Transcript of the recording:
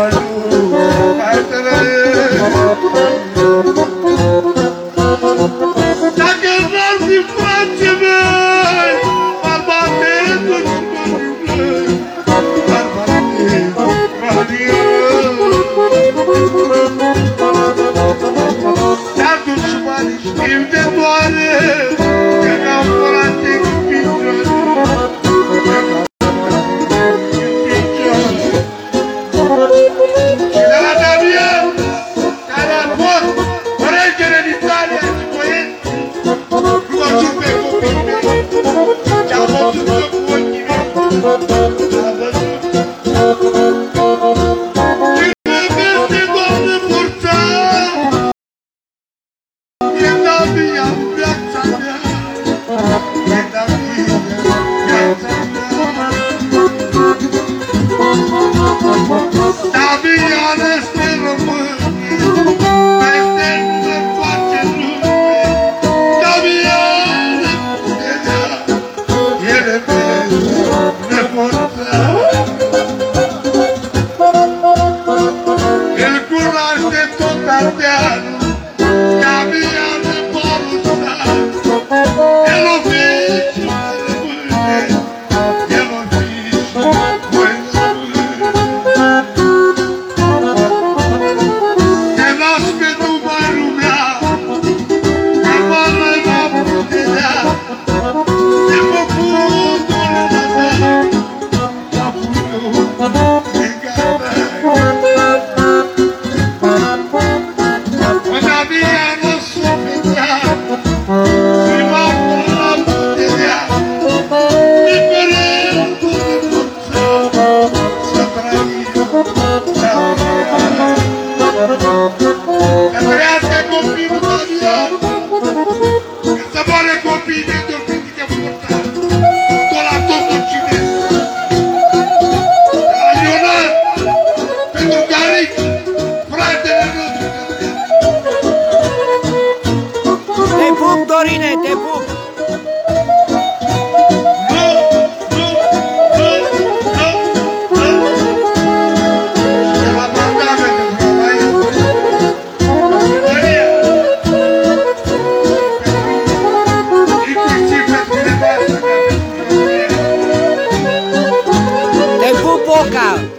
படு cunoaște tot ardealul, boca.